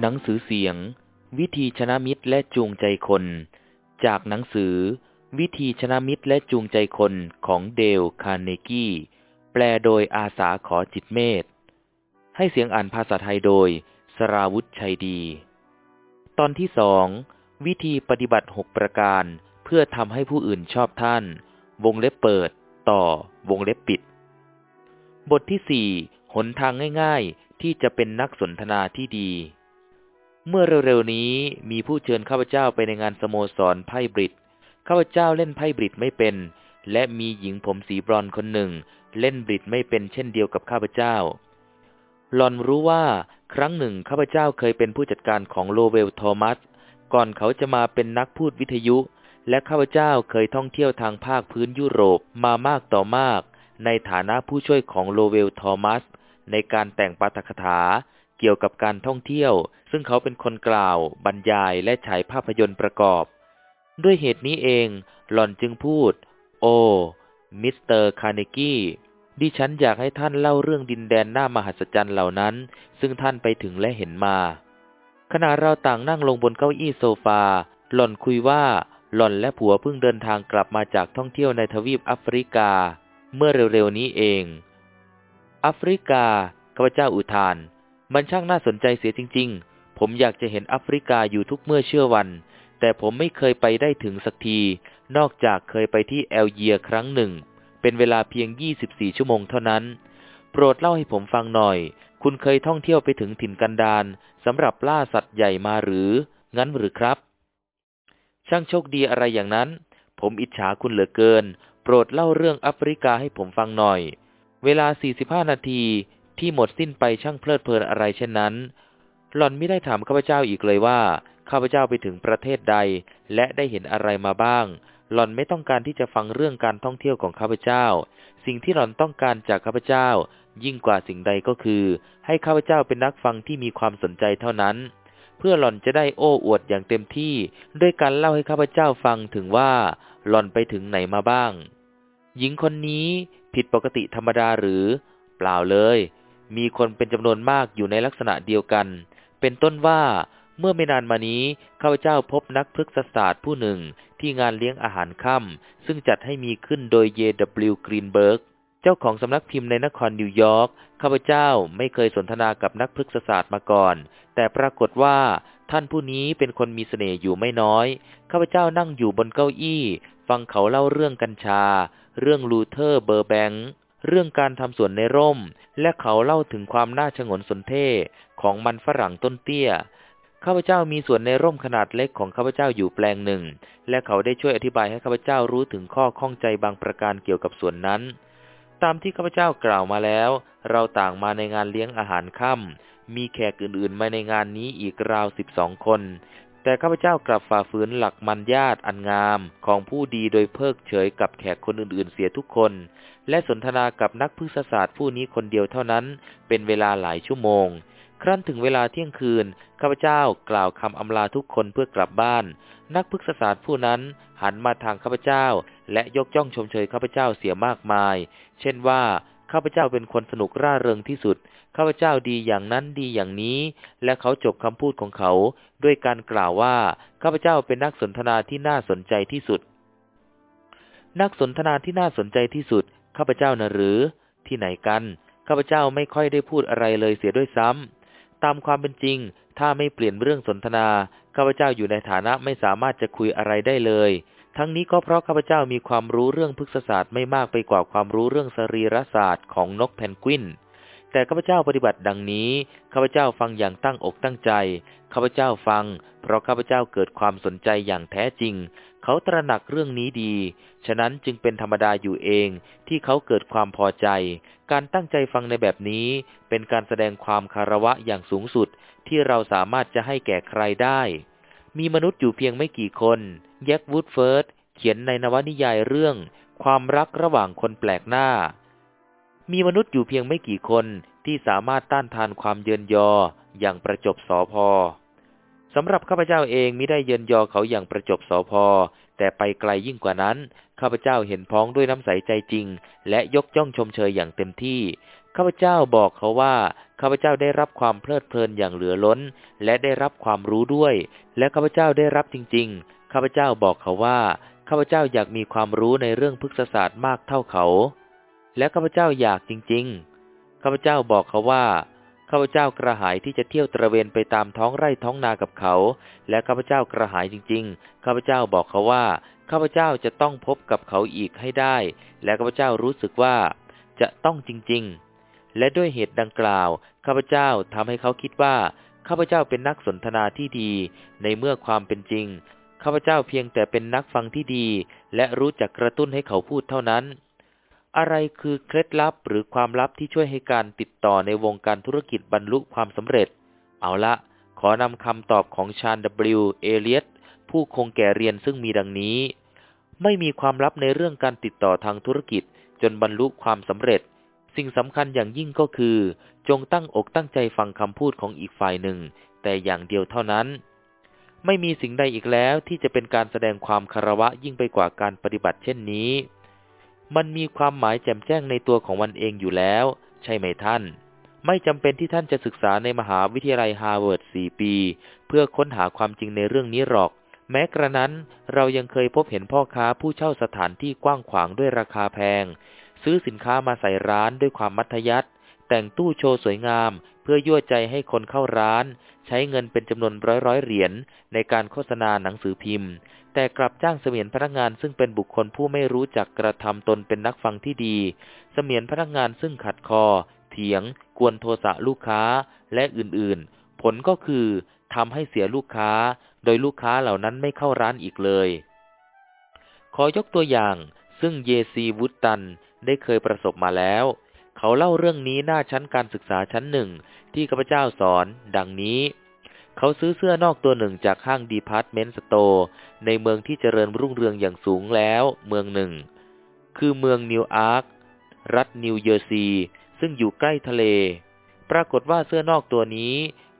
หนังสือเสียง วิธีชนะมิตรและจูงใจคน จากหนังสือ วิธีชนะมิตรและจูงใจคนของเดลคาร์เนกี้ แปลโดยอาสาขอจิตเมธให้เสียงอ่านภาษาไทยโดย สราวุธชัยดี ตอนที่สองวิธีปฏิบัติหกประการ เพื่อทำให้ผู้อื่นชอบท่าน วงเล็บเปิด ต่อ วงเล็บปิด บทที่สี่หนทางง่าย ๆ ที่จะเป็นนักสนทนาที่ดี เมื่อเร็วๆนี้มีผู้เชิญข้าพเจ้าไปในงานสโมสรไพ่บริดข้าพเจ้าเล่นไพ่บริดไม่เป็น และมีหญิงผมสีบรอนคนหนึ่ง เล่นบริดไม่เป็นเช่นเดียวกับข้าพเจ้าหลอนรู้ว่าครั้งหนึ่งข้าพเจ้าเคยเป็นผู้จัดการของโลเวลโทมัส ก่อนเขาจะมาเป็นนักพูดวิทยุ และข้าพเจ้าเคยท่องเที่ยวทางภาคพื้นยุโรปมามากต่อมาก ในฐานะผู้ช่วยของโลเวลโทมัส ในการแต่งปาฐกถา เกี่ยวกับการท่องเที่ยว ซึ่งเขาเป็นคนกล่าว บรรยายและฉายภาพยนตร์ประกอบ ด้วยเหตุนี้เอง หล่อนจึงพูด โอ้ มิสเตอร์คาร์เนกี้ ดิฉันอยากให้ท่านเล่าเรื่องดินแดนน่ามหัศจรรย์เหล่านั้น ซึ่งท่านไปถึงและเห็นมา ขณะเราต่างนั่งลงบนเก้าอี้โซฟา หล่อนคุยว่า หล่อนและผัวเพิ่งเดินทางกลับมาจากท่องเที่ยวในทวีปแอฟริกา เมื่อเร็วๆนี้เองแอฟริกาข้าพเจ้าอุทาน มันช่างน่าสนใจเสียจริง ๆ ผมอยากจะเห็นแอฟริกาอยู่ทุกเมื่อเชื่อวัน แต่ผมไม่เคยไปได้ถึงสักที นอกจากเคยไปที่แอลเยียครั้งหนึ่ง เป็นเวลาเพียง 24 ชั่วโมงเท่านั้น โปรดเล่าให้ผมฟังหน่อย คุณเคยท่องเที่ยวไปถึงถิ่นกันดารสำหรับล่าสัตว์ใหญ่มาหรือ งั้นหรือครับ ช่างโชคดีอะไรอย่างนั้น ผมอิจฉาคุณเหลือเกิน โปรดเล่าเรื่องแอฟริกาให้ผมฟังหน่อย เวลา 45 นาที ที่หมดสิ้นไปช่างเพลิดเพลินอะไรเช่นนั้น หล่อนไม่ได้ถามข้าพเจ้าอีกเลยว่าข้าพเจ้าไปถึงประเทศใด และได้เห็นอะไรมาบ้าง หล่อนไม่ต้องการที่จะฟังเรื่องการท่องเที่ยวของข้าพเจ้า สิ่งที่หล่อนต้องการจากข้าพเจ้า ยิ่งกว่าสิ่งใดก็คือ ให้ข้าพเจ้าเป็นนักฟังที่มีความสนใจเท่านั้น เพื่อหล่อนจะได้โอ้อวดอย่างเต็มที่ ด้วยการเล่าให้ข้าพเจ้าฟังถึงว่า หล่อนไปถึงไหนมาบ้าง หญิงคนนี้ผิดปกติธรรมดาหรือ เปล่าเลย มีคนเป็นจำนวนมากอยู่ในลักษณะเดียวกัน เป็นต้นว่าเมื่อไม่นานมานี้ข้าพเจ้าพบนักพฤกษศาสตร์ผู้หนึ่งที่งานเลี้ยงอาหารค่ำซึ่งจัดให้มีขึ้นโดยเย W. กรีนเบิร์กเจ้าของสำนักพิมพ์ในนครนิวยอร์กข้าพเจ้าไม่เคยสนทนากับนักพฤกษศาสตร์มาก่อน แต่ปรากฏว่าท่านผู้นี้เป็นคนมีเสน่ห์อยู่ไม่น้อย ข้าพเจ้านั่งอยู่บนเก้าอี้ ฟังเขาเล่าเรื่องกัญชา เรื่องลูเทอร์เบอร์แบงค์ เรื่องการทำสวนในร่ม และเขาเล่าถึงความน่าฉงนสนเท่ห์ของมันฝรั่งต้นเตี้ย ข้าพเจ้ามีสวนในร่มขนาดเล็กของข้าพเจ้าอยู่แปลงหนึ่ง และเขาได้ช่วยอธิบายให้ข้าพเจ้ารู้ถึงข้อข้องใจบางประการเกี่ยวกับสวนนั้น ตามที่ข้าพเจ้ากล่าวมาแล้ว เราต่างมาในงานเลี้ยงอาหารค่ำมีแขกอื่นๆ มาในงานนี้อีกราวสิบสองคน แต่ข้าพเจ้ากลับฝ่าฝืนหลักมันญาตอันงามของผู้ดีโดยเพิกเฉยกับแขกคนอื่นๆเสียทุกคน และสนทนากับนักพฤกษศาสตร์ผู้นี้คนเดียวเท่านั้น เป็นเวลาหลายชั่วโมง ครั้นถึงเวลาเที่ยงคืนข้าพเจ้ากล่าวคำอำลาทุกคนเพื่อกลับบ้าน นักพฤกษศาสตร์ผู้นั้นหันมาทางข้าพเจ้า และยกย่องชมเชยข้าพเจ้าเสียมากมาย เช่นว่าข้าพเจ้าเป็นคนสนุกร่าเริงที่สุด ข้าพเจ้าดีอย่างนั้นดีอย่างนี้ และเขาจบคำพูดของเขาด้วยการกล่าวว่า ข้าพเจ้าเป็นนักสนทนาที่น่าสนใจที่สุด นักสนทนาที่น่าสนใจที่สุด ข้าพเจ้านะหรือ ที่ไหนกัน ข้าพเจ้าไม่ค่อยได้พูดอะไรเลยเสียด้วยซ้ำตามความเป็นจริง ถ้าไม่เปลี่ยนเรื่องสนทนา ข้าพเจ้าอยู่ในฐานะไม่สามารถจะคุยอะไรได้เลยทั้งนี้ก็เพราะข้าพเจ้ามีความรู้เรื่องพฤกษศาสตร์ไม่มากไปกว่าความรู้เรื่องสรีรศาสตร์ของนกแพนกวิน แต่ข้าพเจ้าปฏิบัติดังนี้ข้าพเจ้าฟังอย่างตั้งอกตั้งใจข้าพเจ้าฟัง เพราะข้าพเจ้าเกิดความสนใจอย่างแท้จริง เขาตระหนักเรื่องนี้ดี ฉะนั้นจึงเป็นธรรมดาอยู่เองที่เขาเกิดความพอใจ การตั้งใจฟังในแบบนี้ เป็นการแสดงความคารวะอย่างสูงสุด ที่เราสามารถจะให้แก่ใครได้ มีมนุษย์อยู่เพียงไม่กี่คนแยกวูดเฟิร์ดเขียนในนวนิยายเรื่อง ความรักระหว่างคนแปลกหน้า มีมนุษย์อยู่เพียงไม่กี่คนที่สามารถต้านทานความเยินยออย่างประจบสอพอสำหรับข้าพเจ้าเองมิได้เยินยอเขาอย่างประจบสอพอแต่ไปไกลยิ่งกว่านั้น ข้าพเจ้าเห็นพ้องด้วยน้ำใสใจจริง และยกย่องชมเชยอย่างเต็มที่ ข้าพเจ้าบอกเขาว่า ข้าพเจ้าได้รับความเพลิดเพลินอย่างเหลือล้น และได้รับความรู้ด้วย และข้าพเจ้าได้รับจริง ๆ ข้าพเจ้าบอกเขาว่า ข้าพเจ้าอยากมีความรู้ในเรื่องพฤกษศาสตร์มากเท่าเขา และข้าพเจ้าอยากจริง ๆ ข้าพเจ้าบอกเขาว่า ข้าพเจ้ากระหายที่จะเที่ยวตระเวนไปตามท้องไร่ท้องนากับเขา และข้าพเจ้ากระหายจริง ๆ ข้าพเจ้าบอกเขาว่า ข้าพเจ้าจะต้องพบกับเขาอีกให้ได้ และข้าพเจ้ารู้สึกว่า จะต้องจริง ๆ และด้วยเหตุดังกล่าว ข้าพเจ้าทำให้เขาคิดว่า ข้าพเจ้าเป็นนักสนทนาที่ดี ในเมื่อความเป็นจริง ข้าพเจ้าเพียงแต่เป็นนักฟังที่ดี และรู้จักกระตุ้นให้เขาพูดเท่านั้น อะไรคือเคล็ดลับหรือความลับที่ช่วยให้การติดต่อในวงการธุรกิจบรรลุความสำเร็จ เอาละ ขอนำคำตอบของชาญ W. เอเลียตผู้คงแก่เรียนซึ่งมีดังนี้ ไม่มีความลับในเรื่องการติดต่อทางธุรกิจจนบรรลุความสำเร็จ สิ่งสำคัญอย่างยิ่งก็คือ จงตั้งอกตั้งใจฟังคำพูดของอีกฝ่ายหนึ่ง แต่อย่างเดียวเท่านั้น ไม่มีสิ่งใดอีกแล้วที่จะเป็นการแสดงความคารวะยิ่งไปกว่าการปฏิบัติเช่นนี้ มันมีความหมายแจ่มแจ้งในตัวของมันเองอยู่แล้ว ใช่ไหมท่าน ไม่จำเป็นที่ท่านจะศึกษาในมหาวิทยาลัยฮาร์วาร์ดสี่ปี เพื่อค้นหาความจริงในเรื่องนี้หรอก แม้กระนั้นเรายังเคยพบเห็นพ่อค้าผู้เช่าสถานที่กว้างขวางด้วยราคาแพง ซื้อสินค้ามาใส่ร้านด้วยความมัธยัสถ์แต่งตู้โชว์สวยงาม เพื่อยั่วใจให้คนเข้าร้าน ใช้เงินเป็นจำนวนร้อยร้อยเหรียญในการโฆษณาหนังสือพิมพ์ แต่กลับจ้างเสมียนพนักงานซึ่งเป็นบุคคลผู้ไม่รู้จักกระทำตนเป็นนักฟังที่ดี เสมียนพนักงานซึ่งขัดคอ เถียง กวนโทสะลูกค้าและอื่นๆ ผลก็คือทำให้เสียลูกค้า โดยลูกค้าเหล่านั้นไม่เข้าร้านอีกเลย ขอยกตัวอย่าง ซึ่งเยซีวุตตันได้เคยประสบมาแล้ว เขาเล่าเรื่องนี้หน้าชั้นการศึกษาชั้นหนึ่งที่ข้าพเจ้าสอน ดังนี้ เขาซื้อเสื้อนอกตัวหนึ่งจากห้าง department store ในเมืองที่เจริญรุ่งเรืองอย่างสูงแล้วเมืองหนึ่ง คือเมืองนิวอาร์ครัฐนิวเยอร์ซี ซึ่งอยู่ใกล้ทะเล ปรากฏว่าเสื้อนอกตัวนี้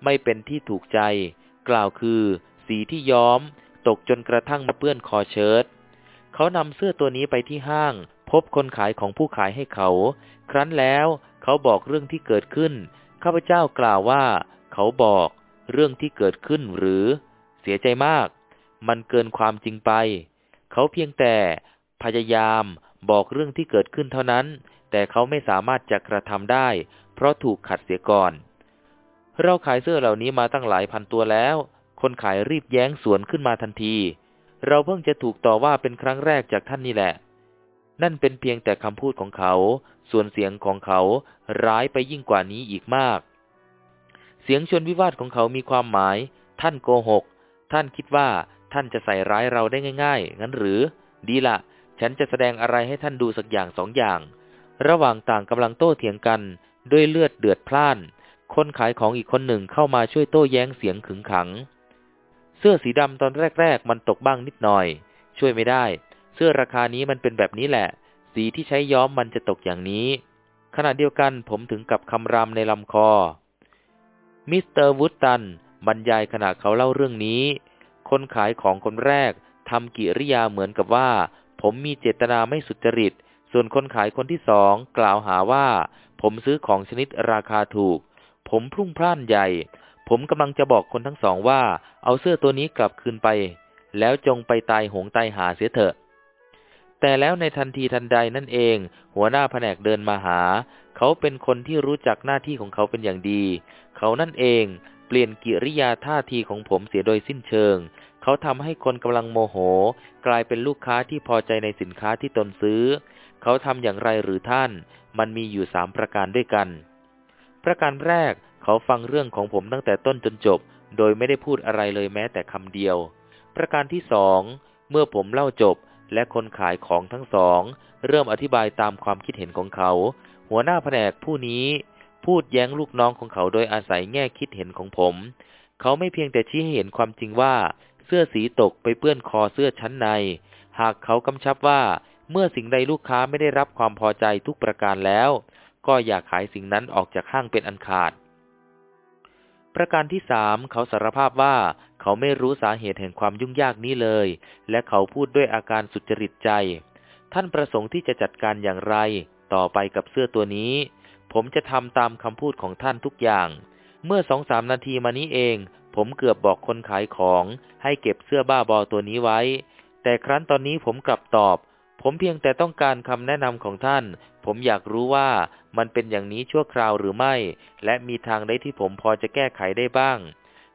ไม่เป็นที่ถูกใจ กล่าวคือ สีที่ย้อม ตกจนกระทั่งมาเปื้อนคอเชิ้ตเขานำเสื้อตัวนี้ไปที่ห้าง พบคนขายของผู้ขายให้เขา ครั้นแล้วเขาบอกเรื่องที่เกิดขึ้น ข้าพเจ้ากล่าวว่า เขาบอก เรื่องที่เกิดขึ้นหรือเสียใจมาก มันเกินความจริงไป เขาเพียงแต่พยายามบอกเรื่องที่เกิดขึ้นเท่านั้น แต่เขาไม่สามารถจะกระทำได้ เพราะถูกขัดเสียก่อน เราขายเสื้อเหล่านี้มาตั้งหลายพันตัวแล้ว คนขายรีบแย้งสวนขึ้นมาทันที เราเพิ่งจะถูกต่อว่าเป็นครั้งแรกจากท่านนี่แหละ นั่นเป็นเพียงแต่คำพูดของเขา ส่วนเสียงของเขาร้ายไปยิ่งกว่านี้อีกมาก เสียงชวนวิวาทของเขามีความหมาย ท่านโกหก ท่านคิดว่าท่านจะใส่ร้ายเราได้ง่าย ๆ งั้นหรือ ดีละ ฉันจะแสดงอะไรให้ท่านดูสักอย่างสองอย่าง ระหว่างต่างกำลังโต้เถียงกันด้วยเลือดเดือดพล่าน คนขายของอีกคนหนึ่งเข้ามาช่วยโต้แย้งเสียงขึงขัง เสื้อสีดำตอนแรก ๆ มันตกบ้างนิดหน่อย ช่วยไม่ได้ เสื้อราคานี้มันเป็นแบบนี้แหละ สีที่ใช้ย้อมมันจะตกอย่างนี้ ขณะเดียวกันผมถึงกับคำรามในลำคอ มิสเตอร์วูตตันบรรยายขณะเขาเล่าเรื่องนี้ คนขายของคนแรกทำกิริยาเหมือนกับว่า ผมมีเจตนาไม่สุจริต ส่วนคนขายคนที่สองกล่าวหาว่า ผมซื้อของชนิดราคาถูก ผมพลุ่งพล่านใหญ่ ผมกำลังจะบอกคนทั้งสองว่า เอาเสื้อตัวนี้กลับคืนไป แล้วจงไปตายหงตายหาเสียเถอะ แต่แล้วในทันทีทันใดนั่นเอง หัวหน้าแผนกเดินมาหา เขาเป็นคนที่รู้จักหน้าที่ของเขาเป็นอย่างดี เขานั่นเองเปลี่ยนกิริยาท่าทีของผมเสียโดยสิ้นเชิง เขาทำให้คนกำลังโมโห กลายเป็นลูกค้าที่พอใจในสินค้าที่ตนซื้อ เขาทำอย่างไรหรือท่าน มันมีอยู่สามประการด้วยกัน ประการแรก เขาฟังเรื่องของผมตั้งแต่ต้นจนจบ โดยไม่ได้พูดอะไรเลยแม้แต่คำเดียว ประการที่สอง เมื่อผมเล่าจบและคนขายของทั้งสอง เริ่มอธิบายตามความคิดเห็นของเขา หัวหน้าแผนกผู้นี้พูดแย้งลูกน้องของเขาโดยอาศัยแง่คิดเห็นของผม เขาไม่เพียงแต่ชี้ให้เห็นความจริงว่า เสื้อสีตกไปเปื้อนคอเสื้อชั้นใน หากเขากำชับว่าเมื่อสิ่งใดลูกค้าไม่ได้รับความพอใจทุกประการแล้ว ก็อยากขายสิ่งนั้นออกจากห้างเป็นอันขาด ประการที่สามเขาสารภาพว่าเขาไม่รู้สาเหตุแห่งความยุ่งยากนี้เลย และเขาพูดด้วยอาการสุจริตใจ ท่านประสงค์ที่จะจัดการอย่างไร ต่อไปกับเสื้อตัวนี้ ผมจะทำตามคำพูดของท่านทุกอย่าง เมื่อสองสามนาทีมานี้เอง ผมเกือบบอกคนขายของ ให้เก็บเสื้อบ้าบอตัวนี้ไว้ แต่ครั้นตอนนี้ผมกลับตอบ ผมเพียงแต่ต้องการคำแนะนำของท่าน ผมอยากรู้ว่ามันเป็นอย่างนี้ชั่วคราวหรือไม่ และมีทางใดที่ผมพอจะแก้ไขได้บ้าง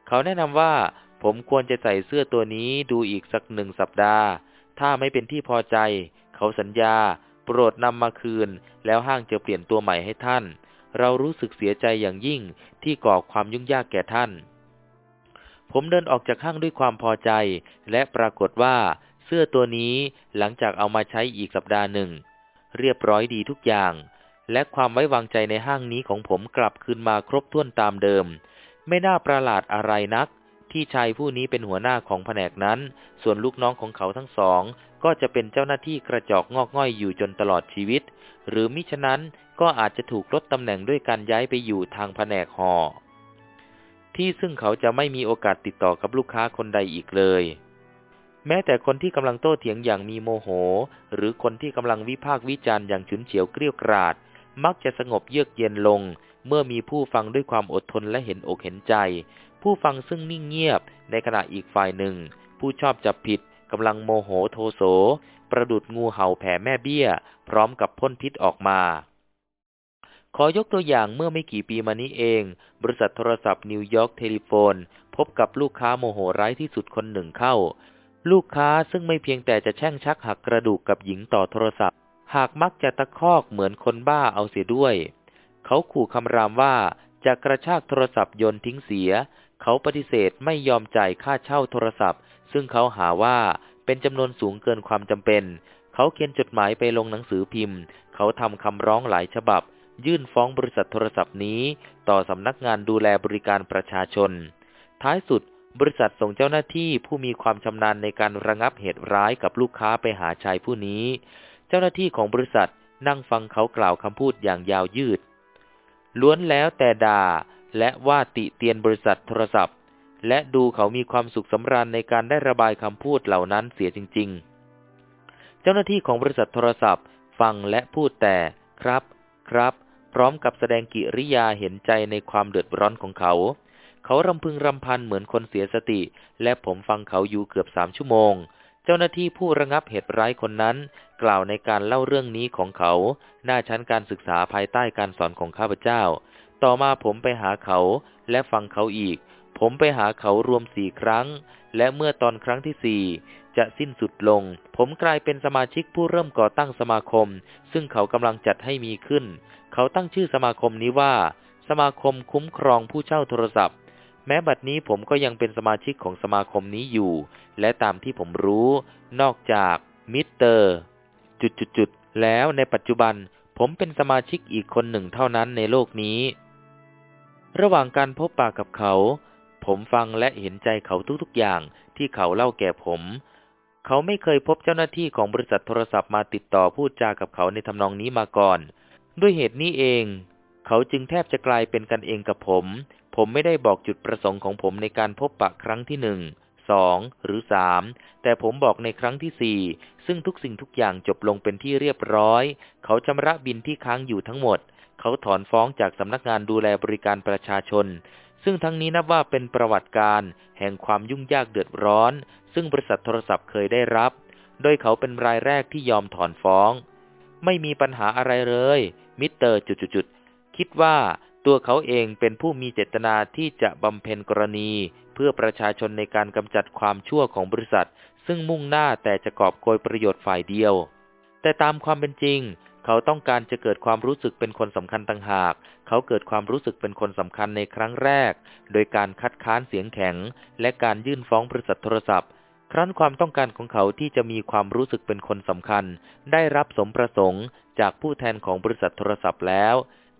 เขาแนะนำว่า ผมควรจะใส่เสื้อตัวนี้ดูอีกสักหนึ่งสัปดาห์ ถ้าไม่เป็นที่พอใจ เขาสัญญา โปรดนำมาคืน แล้วห้างจะเปลี่ยนตัวใหม่ให้ท่าน เรารู้สึกเสียใจอย่างยิ่งที่ก่อความยุ่งยากแก่ท่าน ผมเดินออกจากห้างด้วยความพอใจ และปรากฏว่า เสื้อตัวนี้หลังจากเอามาใช้อีกสัปดาห์หนึ่ง เรียบร้อยดีทุกอย่าง และความไว้วางใจในห้างนี้ของผมกลับคืนมาครบถ้วนตามเดิม ไม่น่าประหลาดอะไรนัก ที่ชายผู้นี้เป็นหัวหน้าของแผนกนั้น ส่วนลูกน้องของเขาทั้งสอง ก็จะเป็นเจ้าหน้าที่กระจอกงอกง่อยอยู่จนตลอดชีวิต หรือมิฉะนั้นก็อาจจะถูกลดตำแหน่งด้วยการย้ายไปอยู่ทางแผนกหอ ที่ซึ่งเขาจะไม่มีโอกาสติดต่อกับลูกค้าคนใดอีกเลย แม้แต่คนที่กำลังโต้เถียงอย่างมีโมโห หรือคนที่กำลังวิพากษ์วิจารณ์อย่างฉุนเฉียวเกรี้ยวกราด มักจะสงบเยือกเย็นลง เมื่อมีผู้ฟังด้วยความอดทนและเห็นอกเห็นใจ ผู้ฟังซึ่งนิ่งเงียบ ในขณะอีกฝ่ายหนึ่ง ผู้ชอบจับผิดกำลังโมโหโทโส ประดุจงูเห่าแผ่แม่เบี้ย พร้อมกับพ่นพิษออกมา ขอยกตัวอย่างเมื่อไม่กี่ปีมานี้เอง บริษัทโทรศัพท์ New York Telephone พบกับลูกค้าโมโหร้ายที่สุดคนหนึ่งเข้า ลูกค้าซึ่งไม่เพียงแต่จะแช่งชักหักกระดูกกับหญิงต่อโทรศัพท์ หากมักจะตะคอกเหมือนคนบ้าเอาเสียด้วย เขาขู่คำรามว่าจะกระชากโทรศัพท์ยนทิ้งเสีย เขาปฏิเสธไม่ยอมจ่ายค่าเช่าโทรศัพท์ ซึ่งเขาหาว่าเป็นจำนวนสูงเกินความจำเป็น เขาเขียนจดหมายไปลงหนังสือพิมพ์ เขาทำคำร้องหลายฉบับ ยื่นฟ้องบริษัทโทรศัพท์นี้ ต่อสำนักงานดูแลบริการประชาชน ท้ายสุดบริษัทส่งเจ้าหน้าที่ผู้มีความชำนาญในการระงับเหตุร้ายกับลูกค้าไปหาชายผู้นี้ เจ้าหน้าที่ของบริษัทนั่งฟังเขากล่าวคำพูดอย่างยาวยืด ล้วนแล้วแต่ด่า และว่าติเตียนบริษัทโทรศัพท์ และดูเขามีความสุขสำราญในการได้ระบายคำพูดเหล่านั้นเสียจริง ๆ เจ้าหน้าที่ของบริษัทโทรศัพท์ ฟังและพูดแต่ครับ ครับ พร้อมกับแสดงกิริยาเห็นใจในความเดือดร้อนของเขา เขารำพึงรำพันเหมือนคนเสียสติ และผมฟังเขาอยู่เกือบสามชั่วโมง เจ้าหน้าที่ผู้ระงับเหตุร้ายคนนั้น กล่าวในการเล่าเรื่องนี้ของเขา หน้าชั้นการศึกษาภายใต้การสอนของข้าพเจ้า ต่อมาผมไปหาเขาและฟังเขาอีก ผมไปหาเขารวมสี่ครั้ง และเมื่อตอนครั้งที่สี่จะสิ้นสุดลง ผมกลายเป็นสมาชิกผู้เริ่มก่อตั้งสมาคม ซึ่งเขากำลังจัดให้มีขึ้น เขาตั้งชื่อสมาคมนี้ว่า สมาคมคุ้มครองผู้เช่าโทรศัพท์ แม้บัดนี้ผมก็ยังเป็นสมาชิกของสมาคมนี้อยู่ และตามที่ผมรู้ นอกจากมิสเตอร์ จุดๆๆแล้วในปัจจุบัน ผมเป็นสมาชิกอีกคนหนึ่งเท่านั้นในโลกนี้ ระหว่างการพบปะกับเขา ผมฟังและเห็นใจเขาทุกๆอย่างที่เขาเล่าแก่ผม เขาไม่เคยพบเจ้าหน้าที่ของบริษัทโทรศัพท์มาติดต่อพูดจากับเขาในทำนองนี้มาก่อน ด้วยเหตุนี้เอง เขาจึงแทบจะกลายเป็นกันเองกับผม ผมไม่ได้บอกจุดประสงค์ของผมในการพบปะครั้งที่หนึ่งสองหรือสามแต่ผมบอกในครั้งที่สี่ซึ่งทุกสิ่งทุกอย่างจบลงเป็นที่เรียบร้อย เขาชำระบินที่ค้างอยู่ทั้งหมด เขาถอนฟ้องจากสำนักงานดูแลบริการประชาชน ซึ่งทั้งนี้นับว่าเป็นประวัติการแห่งความยุ่งยากเดือดร้อน ซึ่งบริษัทโทรศัพท์เคยได้รับ โดยเขาเป็นรายแรกที่ยอมถอนฟ้อง ไม่มีปัญหาอะไรเลย มิสเตอร์จุดๆคิดว่าตัวเขาเองเป็นผู้มีเจตนาที่จะบำเพ็ญกรณี เพื่อประชาชนในการกำจัดความชั่วของบริษัท ซึ่งมุ่งหน้าแต่จะกอบโกยประโยชน์ฝ่ายเดียว แต่ตามความเป็นจริง เขาต้องการจะเกิดความรู้สึกเป็นคนสำคัญต่างหาก เขาเกิดความรู้สึกเป็นคนสำคัญในครั้งแรก โดยการคัดค้านเสียงแข็ง และการยื่นฟ้องบริษัทโทรศัพท์ ครั้นความต้องการของเขาที่จะมีความรู้สึกเป็นคนสำคัญ ได้รับสมประสงค์ จากผู้แทนของบริษัทโทรศัพท์แล้ว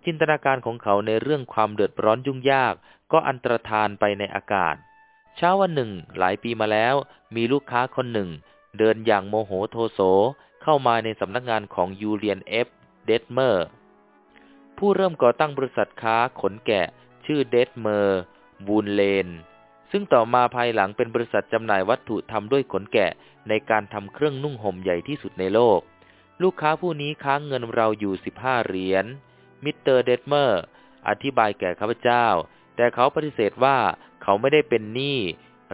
จินตนาการของเขาในเรื่องความเดือดร้อนยุ่งยาก ก็อันตรธานไปในอากาศ เช้าวันหนึ่ง หลายปีมาแล้ว มีลูกค้าคนหนึ่ง เดินอย่างโมโหโทโส เข้ามาในสำนักงานของยูเลียนเอฟเดดเมอร์ผู้เริ่มก่อตั้งบริษัทค้าขนแกะชื่อ Detmer Woolen ซึ่งต่อมาภายหลังเป็นบริษัทจำหน่ายวัตถุทำด้วยขนแกะในการทำเครื่องนุ่งห่มใหญ่ที่สุดในโลก ลูกค้าผู้นี้ค้างเงินเราอยู่สิบห้าเหรียญ มิสเตอร์เดดเมอร์อธิบายแก่ข้าพเจ้า แต่เขาปฏิเสธว่าเขาไม่ได้เป็นหนี้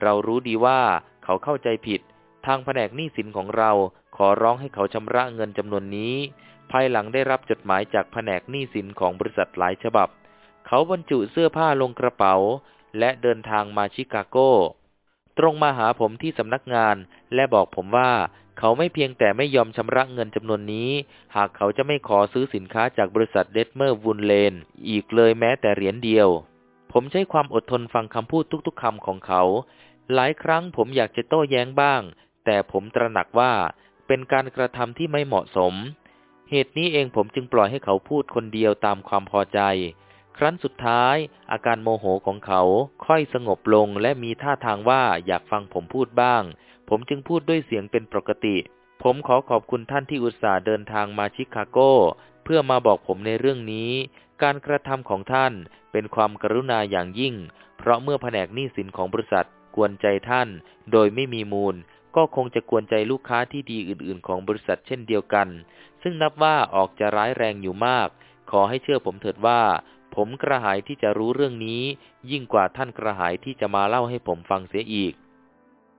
เรารู้ดีว่าเขาเข้าใจผิด ทางแผนกหนี้สินของเราขอร้องให้เขาชำระเงินจำนวนนี้ ภายหลังได้รับจดหมายจากแผนกหนี้สินของบริษัทหลายฉบับ เขาบรรจุเสื้อผ้าลงกระเป๋า และเดินทางมาชิคาโก ตรงมาหาผมที่สำนักงาน และบอกผมว่าเขาไม่เพียงแต่ไม่ยอมชำระเงินจำนวนนี้ หากเขาจะไม่ขอซื้อสินค้าจากบริษัท Detmer Woolenอีกเลยแม้แต่เหรียญเดียว ผมใช้ความอดทนฟังคำพูดทุกๆคำของเขา หลายครั้งผมอยากจะโต้แย้งบ้าง แต่ผมตระหนักว่า เป็นการกระทำที่ไม่เหมาะสม เหตุนี้เองผมจึงปล่อยให้เขาพูดคนเดียวตามความพอใจ ครั้นสุดท้ายอาการโมโหของเขาค่อยสงบลงและมีท่าทางว่าอยากฟังผมพูดบ้าง ผมจึงพูดด้วยเสียงเป็นปกติ ผมขอขอบคุณท่านที่อุตส่าห์เดินทางมาชิคาโก เพื่อมาบอกผมในเรื่องนี้ การกระทำของท่านเป็นความกรุณาอย่างยิ่ง เพราะเมื่อแผนกหนี้สินของบริษัทกวนใจท่าน โดยไม่มีมูล ก็คงจะกวนใจลูกค้าที่ดีอื่นๆ ของบริษัทเช่นเดียวกัน ซึ่งนับว่าออกจะร้ายแรงอยู่มาก ขอให้เชื่อผมเถิดว่า ผมกระหายที่จะรู้เรื่องนี้ ยิ่งกว่าท่านกระหายที่จะมาเล่าให้ผมฟังเสียอีก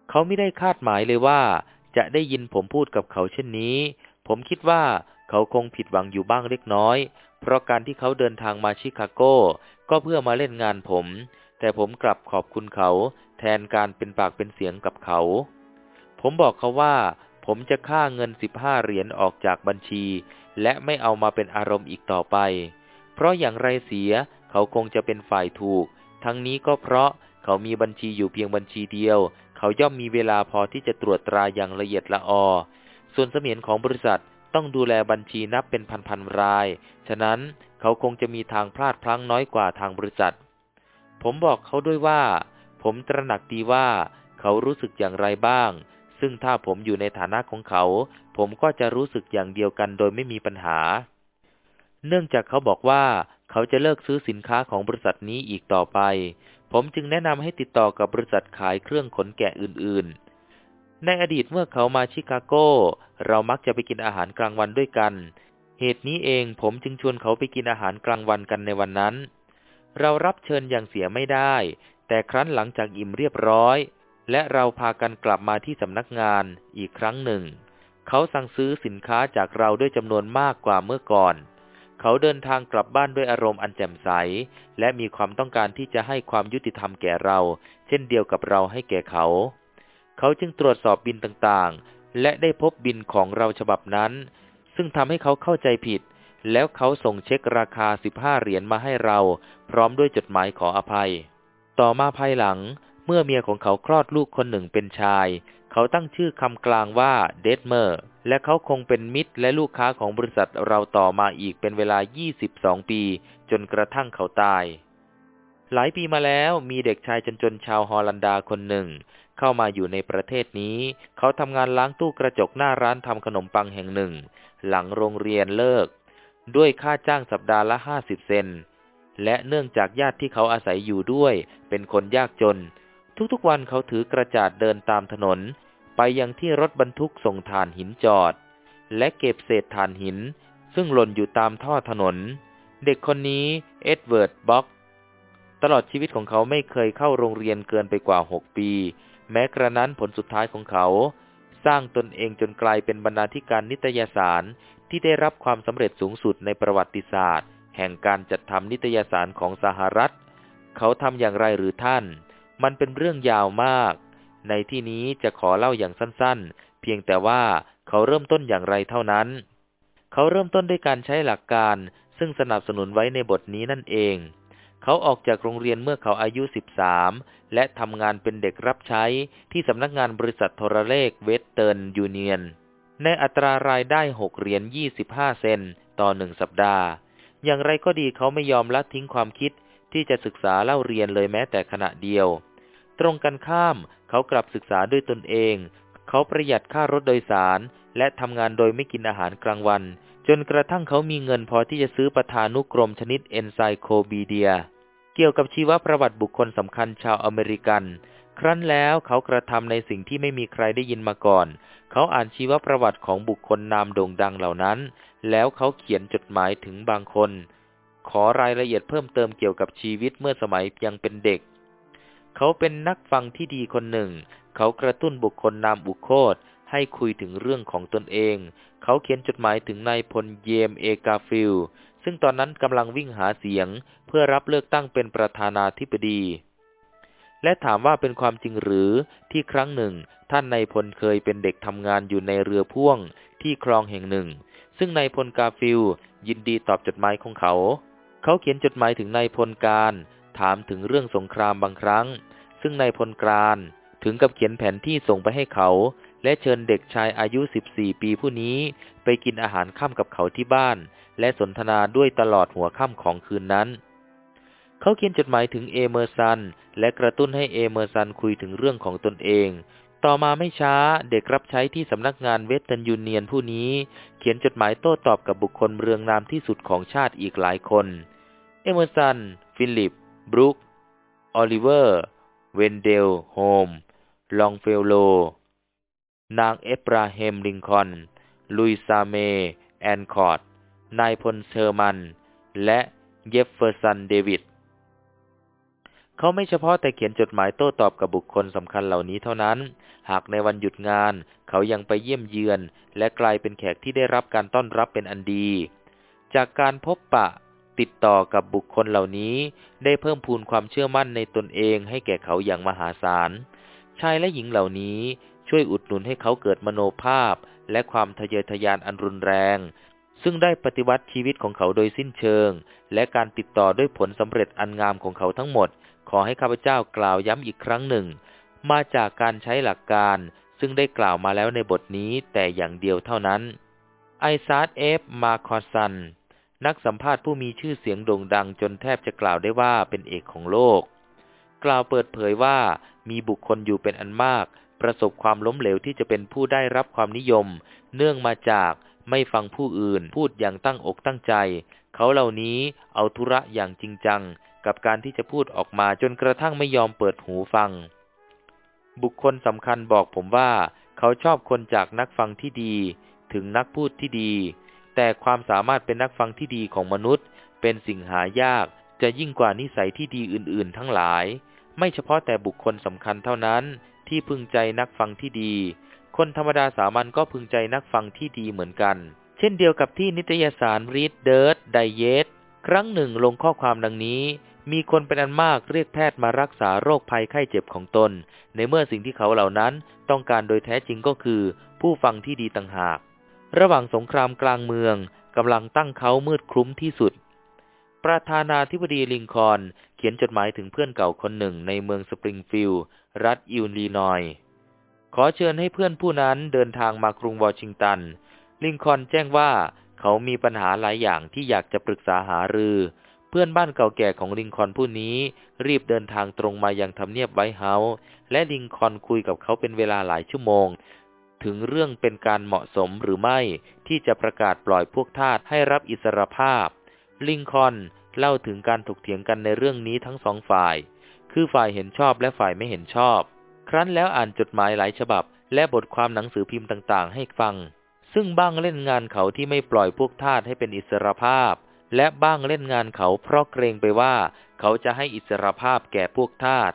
เขาไม่ได้คาดหมายเลยว่า จะได้ยินผมพูดกับเขาเช่นนี้ ผมคิดว่าเขาคงผิดหวังอยู่บ้างเล็กน้อย เพราะการที่เขาเดินทางมาชิคาโก ก็เพื่อมาเล่นงานผม แต่ผมกลับขอบคุณเขา แทนการเป็นปากเป็นเสียงกับเขา ผมบอกเขาว่า ผมจะค่าเงินสิบห้าเหรียญออกจากบัญชี และไม่เอามาเป็นอารมณ์อีกต่อไป เพราะอย่างไรเสียเขาคงจะเป็นฝ่ายถูก ทั้งนี้ก็เพราะเขามีบัญชีอยู่เพียงบัญชีเดียว เขาย่อมมีเวลาพอที่จะตรวจตราอย่างละเอียดละออ ส่วนเสมียนของบริษัทต้องดูแลบัญชีนับเป็นพันๆราย ฉะนั้นเขาคงจะมีทางพลาดพลั้งน้อยกว่าทางบริษัท ผมบอกเขาด้วยว่า ผมตระหนักดีว่า เขารู้สึกอย่างไรบ้าง ซึ่งถ้าผมอยู่ในฐานะของเขา ผมก็จะรู้สึกอย่างเดียวกันโดยไม่มีปัญหา เนื่องจากเขาบอกว่าเขาจะเลิกซื้อสินค้าของบริษัทนี้อีกต่อไป ผมจึงแนะนำให้ติดต่อกับบริษัทขายเครื่องขนแกะอื่น ๆ ในอดีตเมื่อเขามาชิคาโกเรามักจะไปกินอาหารกลางวันด้วยกัน เหตุนี้เองผมจึงชวนเขาไปกินอาหารกลางวันกันในวันนั้น เรารับเชิญอย่างเสียไม่ได้ แต่ครั้นหลังจากอิ่มเรียบร้อย และเราพากันกลับมาที่สำนักงานอีกครั้งหนึ่ง เขาสั่งซื้อสินค้าจากเราด้วยจำนวนมากกว่าเมื่อก่อน เขาเดินทางกลับบ้านด้วยอารมณ์อันแจ่มใส และมีความต้องการที่จะให้ความยุติธรรมแก่เรา เช่นเดียวกับเราให้แก่เขา เขาจึงตรวจสอบบินต่างๆ และได้พบบินของเราฉบับนั้น ซึ่งทำให้เขาเข้าใจผิด แล้วเขาส่งเช็คราคา 15 เหรียญมาให้เรา พร้อมด้วยจดหมายขออภัย ต่อมาภายหลัง เมื่อเมียของเขาคลอดลูกคนหนึ่งเป็นชาย เขาตั้งชื่อคำกลางว่าเดดเมอร์ และเขาคงเป็นมิตรและลูกค้าของบริษัทเราต่อมาอีกเป็นเวลา 22 ปี จนกระทั่งเขาตาย หลายปีมาแล้วมีเด็กชายจนๆชาวฮอลันดาคนหนึ่ง เข้ามาอยู่ในประเทศนี้ เขาทำงานล้างตู้กระจกหน้าร้านทำขนมปังแห่งหนึ่ง หลังโรงเรียนเลิก ด้วยค่าจ้างสัปดาห์ละ 50 เซนและเนื่องจากญาติที่เขาอาศัยอยู่ด้วย เป็นคนยากจน ทุกๆวันเขาถือกระจาดเดินตามถนน ไปยังที่รถบรรทุกส่งถ่านหินจอด และเก็บเศษถ่านหิน ซึ่งหล่นอยู่ตามท่อถนน เด็กคนนี้เอ็ดเวิร์ดบ็อกตลอดชีวิตของเขาไม่เคยเข้าโรงเรียนเกินไปกว่าหกปี แม้กระนั้นผลสุดท้ายของเขา สร้างตนเองจนกลายเป็นบรรณาธิการนิตยสารที่ได้รับความสำเร็จสูงสุดในประวัติศาสตร์ แห่งการจัดทำนิตยสารของสหรัฐ เขาทำอย่างไรหรือท่าน มันเป็นเรื่องยาวมาก ในที่นี้จะขอเล่าอย่างสั้นๆ เพียงแต่ว่าเขาเริ่มต้นอย่างไรเท่านั้น เขาเริ่มต้นด้วยการใช้หลักการ ซึ่งสนับสนุนไว้ในบทนี้นั่นเอง เขาออกจากโรงเรียนเมื่อเขาอายุ 13 และทำงานเป็นเด็กรับใช้ที่สำนักงานบริษัทโทรเลขเวสเทิร์นยูเนียน ในอัตรารายได้ 6 เหรียญ 25 เซนต่อหนึ่งสัปดาห์ อย่างไรก็ดีเขาไม่ยอมละทิ้งความคิดที่จะศึกษาเล่าเรียนเลยแม้แต่ขณะเดียว ตรงกันข้าม เขากลับศึกษาด้วยตนเอง เขาประหยัดค่ารถโดยสาร และทำงานโดยไม่กินอาหารกลางวัน จนกระทั่งเขามีเงินพอที่จะซื้อประธานุกรมชนิดเอนไซโคบีเดีย เกี่ยวกับชีวประวัติบุคคลสำคัญชาวอเมริกัน ครั้นแล้วเขากระทำในสิ่งที่ไม่มีใครได้ยินมาก่อน เขาอ่านชีวประวัติของบุคคลนามโด่งดังเหล่านั้น แล้วเขาเขียนจดหมายถึงบางคน ขอรายละเอียดเพิ่มเติมเกี่ยวกับชีวิตเมื่อสมัยยังเป็นเด็ก เขาเป็นนักฟังที่ดีคนหนึ่ง เขากระตุ้นบุคคลนามบุคโคตให้คุยถึงเรื่องของตนเอง เขาเขียนจดหมายถึงนายพลเยมเอกาฟิล ซึ่งตอนนั้นกำลังวิ่งหาเสียง เพื่อรับเลือกตั้งเป็นประธานาธิบดี และถามว่าเป็นความจริงหรือที่ครั้งหนึ่ง ท่านนายพลเคยเป็นเด็กทำงานอยู่ในเรือพ่วงที่คลองแห่งหนึ่ง ซึ่งนายพลกาฟิลยินดีตอบจดหมายของเขา เขาเขียนจดหมายถึงนายพลการ ถามถึงเรื่องสงครามบางครั้ง ซึ่งนายพลกรารถึงกับเขียนแผนที่ส่งไปให้เขา และเชิญเด็กชายอายุ 14 ปีผู้นี้ ไปกินอาหารค่ำกับเขาที่บ้าน และสนทนาด้วยตลอดหัวค่ำของคืนนั้น เขาเขียนจดหมายถึงเอเมอร์ซัน และกระตุ้นให้เอเมอร์ซันคุยถึงเรื่องของตนเอง ต่อมาไม่ช้าเด็กรับใช้ที่สำนักงาน Western Union ผู้นี้ เขียนจดหมายโต้ตอบกับบุคคลเรืองนามที่สุดของชาติอีกหลายคน เอเมอร์ซัน ฟิลิป บรูคออลิเวอร์ เวนเดล โฮม ลองเฟลโล นางเอบราแฮมลิงคอล์น ลุยซาเม อัลคอตต์ นายพลเชอร์มัน และเยฟเฟอร์สัน เดวิด เขาไม่เฉพาะแต่เขียนจดหมายโต้ตอบกับบุคคลสำคัญเหล่านี้เท่านั้น หากในวันหยุดงาน เขายังไปเยี่ยมเยือน และกลายเป็นแขกที่ได้รับการต้อนรับเป็นอันดี จากการพบปะ ติดต่อกับบุคคลเหล่านี้ ได้เพิ่มพูนความเชื่อมั่นในตนเองให้แก่เขาอย่างมหาศาล ชายและหญิงเหล่านี้ช่วยอุดหนุนให้เขาเกิดมโนภาพ และความทะเยอทะยานอันรุนแรง ซึ่งได้ปฏิวัติชีวิตของเขาโดยสิ้นเชิง และการติดต่อด้วยผลสำเร็จอันงามของเขาทั้งหมด ขอให้ข้าพเจ้ากล่าวย้ำอีกครั้งหนึ่ง มาจากการใช้หลักการ ซึ่งได้กล่าวมาแล้วในบทนี้แต่อย่างเดียวเท่านั้นไอซาร์เอฟ มาคอสัน นักสัมภาษณ์ผู้มีชื่อเสียงโด่งดังจนแทบจะกล่าวได้ว่าเป็นเอกของโลก กล่าวเปิดเผยว่ามีบุคคลอยู่เป็นอันมาก ประสบความล้มเหลวที่จะเป็นผู้ได้รับความนิยม เนื่องมาจากไม่ฟังผู้อื่น พูดอย่างตั้งอกตั้งใจ เขาเหล่านี้เอาธุระอย่างจริงจัง กับการที่จะพูดออกมาจนกระทั่งไม่ยอมเปิดหูฟัง บุคคลสำคัญบอกผมว่า เขาชอบคนจากนักฟังที่ดี ถึงนักพูดที่ดี แต่ความสามารถเป็นนักฟังที่ดีของมนุษย์ เป็นสิ่งหายากจะยิ่งกว่านิสัยที่ดีอื่น ๆ ทั้งหลาย ไม่เฉพาะแต่บุคคลสำคัญเท่านั้น ที่พึงใจนักฟังที่ดี คนธรรมดาสามัญก็พึงใจนักฟังที่ดีเหมือนกัน เช่นเดียวกับที่นิตยสาร Reader's Digest ครั้งหนึ่งลงข้อความดังนี้มีคนเป็นอันมากเรียกแพทย์มารักษาโรคภัยไข้เจ็บของตน ในเมื่อสิ่งที่เขาเหล่านั้นต้องการโดยแท้จริงก็คือ ผู้ฟังที่ดีต่างหาก ระหว่างสงครามกลางเมืองกำลังตั้งเขามืดคลุ้มที่สุด ประธานาธิบดีลิงคอนเขียนจดหมายถึงเพื่อนเก่าคนหนึ่งในเมืองสปริงฟิลด์รัฐอิลลีนอย ขอเชิญให้เพื่อนผู้นั้นเดินทางมากรุงวอชิงตัน ลิงคอนแจ้งว่าเขามีปัญหาหลายอย่างที่อยากจะปรึกษาหารือ เพื่อนบ้านเก่าแก่ของลิงคอนผู้นี้ รีบเดินทางตรงมายังทำเนียบไวท์เฮาส์และลิงคอนคุยกับเขาเป็นเวลาหลายชั่วโมง ถึงเรื่องเป็นการเหมาะสมหรือไม่ที่จะประกาศปล่อยพวกทาสให้รับอิสรภาพ ลิงคอนเล่าถึงการถกเถียงกันในเรื่องนี้ทั้งสองฝ่าย คือฝ่ายเห็นชอบและฝ่ายไม่เห็นชอบ ครั้นแล้วอ่านจดหมายหลายฉบับ และบทความหนังสือพิมพ์ต่างๆ ให้ฟัง ซึ่งบ้างเล่นงานเขาที่ไม่ปล่อยพวกทาสให้เป็นอิสรภาพ และบ้างเล่นงานเขาเพราะเกรงไปว่า เขาจะให้อิสรภาพแก่พวกทาส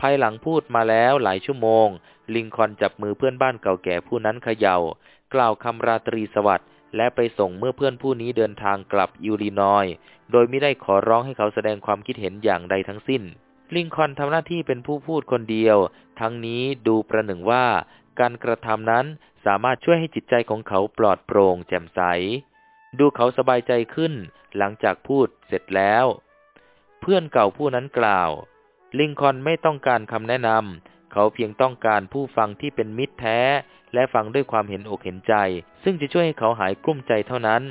ภายหลังพูดมาแล้วหลายชั่วโมง ลิงคอนจับมือเพื่อนบ้านเก่าแก่ผู้นั้นเขยา่า กล่าวคำราตรีสวัสดิ์และไปส่งเมื่อเพื่อนผู้นี้เดินทางกลับยูรีนอย โดยไม่ได้ขอร้องให้เขาแสดงความคิดเห็นอย่างใดทั้งสิ้น ลิงคอนทำหน้าที่เป็นผู้พูดคนเดียว ทั้งนี้ดูประหนึ่งว่า การกระทำนั้นสามารถช่วยให้จิตใจของเขาปลอดโปร่งแจ่มใส ดูเขาสบายใจขึ้นหลังจากพูดเสร็จแล้ว เพื่อนเก่าผู้นั้นกล่าว ลิงคอนไม่ต้องการคำแนะนำ เขาเพียงต้องการผู้ฟังที่เป็นมิตรแท้ และฟังด้วยความเห็นอกเห็นใจ ซึ่งจะช่วยให้เขาหายกลุ้มใจเท่านั้น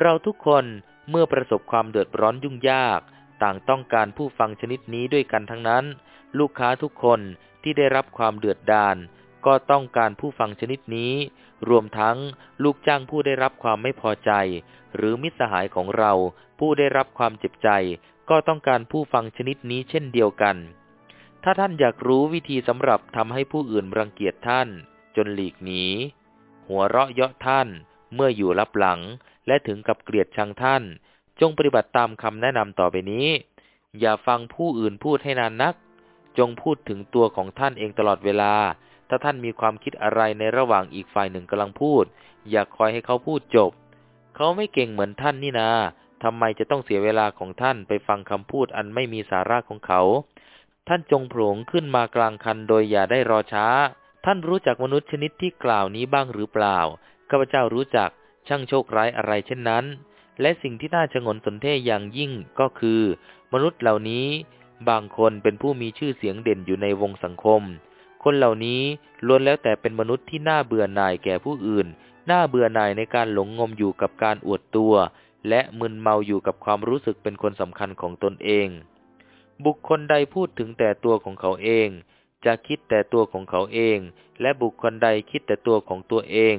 เราทุกคนเมื่อประสบความเดือดร้อนยุ่งยาก ต่างต้องการผู้ฟังชนิดนี้ด้วยกันทั้งนั้น ลูกค้าทุกคนที่ได้รับความเดือดดาลก็ต้องการผู้ฟังชนิดนี้ รวมทั้งลูกจ้างผู้ได้รับความไม่พอใจ หรือมิตรสหายของเราผู้ได้รับความเจ็บใจ ก็ต้องการผู้ฟังชนิดนี้เช่นเดียวกัน ถ้าท่านอยากรู้วิธีสำหรับทำให้ผู้อื่นรังเกียจท่าน จนหลีกหนี หัวเราะเยาะท่าน เมื่ออยู่รับหลัง และถึงกับเกลียดชังท่าน จงปฏิบัติตามคำแนะนำต่อไปนี้ อย่าฟังผู้อื่นพูดให้นานนัก จงพูดถึงตัวของท่านเองตลอดเวลา ถ้าท่านมีความคิดอะไรในระหว่างอีกฝ่ายหนึ่งกำลังพูด อย่าคอยให้เขาพูดจบ เขาไม่เก่งเหมือนท่านนี่นา ทำไมจะต้องเสียเวลาของท่านไปฟังคำพูดอันไม่มีสาระของเขา ท่านจงโผงขึ้นมากลางคันโดยอย่าได้รอช้า ท่านรู้จักมนุษย์ชนิดที่กล่าวนี้บ้างหรือเปล่า ข้าพเจ้ารู้จัก ช่างโชคร้ายอะไรเช่นนั้น และสิ่งที่น่าชงนสนเท่อย่างยิ่งก็คือ มนุษย์เหล่านี้ บางคนเป็นผู้มีชื่อเสียงเด่นอยู่ในวงสังคม คนเหล่านี้ล้วนแล้วแต่เป็นมนุษย์ที่น่าเบื่อหน่ายแก่ผู้อื่น น่าเบื่อหน่ายในการหลงงมอยู่กับการอวดตัว และมึนเมาอยู่กับความรู้สึกเป็นคนสำคัญของตนเอง บุคคลใดพูดถึงแต่ตัวของเขาเอง จะคิดแต่ตัวของเขาเอง และบุคคลใดคิดแต่ตัวของตัวเอง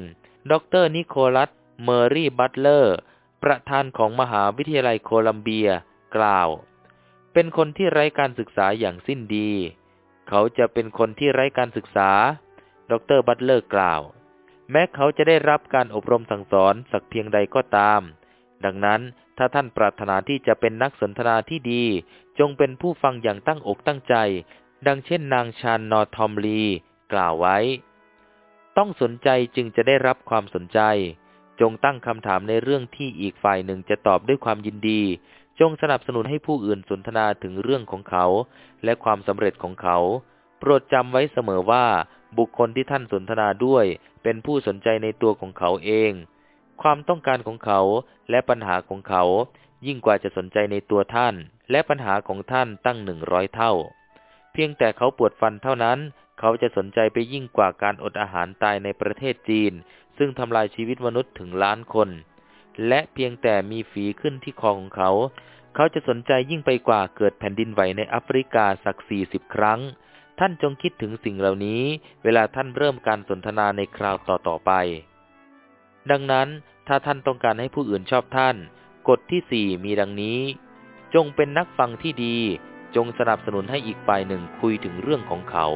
ดรนิโคลัส เมอรี่บัตเลอร์ ประธานของมหาวิทยาลัยโคลัมเบีย กล่าว เป็นคนที่ไร้การศึกษาอย่างสิ้นดี เขาจะเป็นคนที่ไร้การศึกษา ดรบัตเลอร์กล่าว แม้เขาจะได้รับการอบรมสั่งสอนสักเพียงใดก็ตาม ดังนั้นถ้าท่านปรารถนาที่จะเป็นนักสนทนาที่ดี จงเป็นผู้ฟังอย่างตั้งอกตั้งใจ ดังเช่นนางชานนอทอมลี กล่าวไว้ ต้องสนใจจึงจะได้รับความสนใจ จงตั้งคำถามในเรื่องที่อีกฝ่ายหนึ่งจะตอบด้วยความยินดี จงสนับสนุนให้ผู้อื่นสนทนาถึงเรื่องของเขา และความสำเร็จของเขา โปรดจำไว้เสมอว่า บุคคลที่ท่านสนทนาด้วย เป็นผู้สนใจในตัวของเขาเอง ความต้องการของเขาและปัญหาของเขา ยิ่งกว่าจะสนใจในตัวท่าน และปัญหาของท่านตั้งหนึ่งร้อยเท่า เพียงแต่เขาปวดฟันเท่านั้น เขาจะสนใจไปยิ่งกว่าการอดอาหารตายในประเทศจีน ซึ่งทำลายชีวิตมนุษย์ถึงล้านคน และเพียงแต่มีฝีขึ้นที่คอของเขา เขาจะสนใจยิ่งไปกว่าเกิดแผ่นดินไหวในแอฟริกาสักสี่สิบครั้ง ท่านจงคิดถึงสิ่งเหล่านี้ เวลาท่านเริ่มการสนทนาในคราวต่อๆไป ดังนั้นถ้าท่านต้องการให้ผู้อื่นชอบท่าน กฎที่สี่มีดังนี้ จงเป็นนักฟังที่ดี จงสนับสนุนให้อีกฝ่ายหนึ่งคุยถึงเรื่องของเขา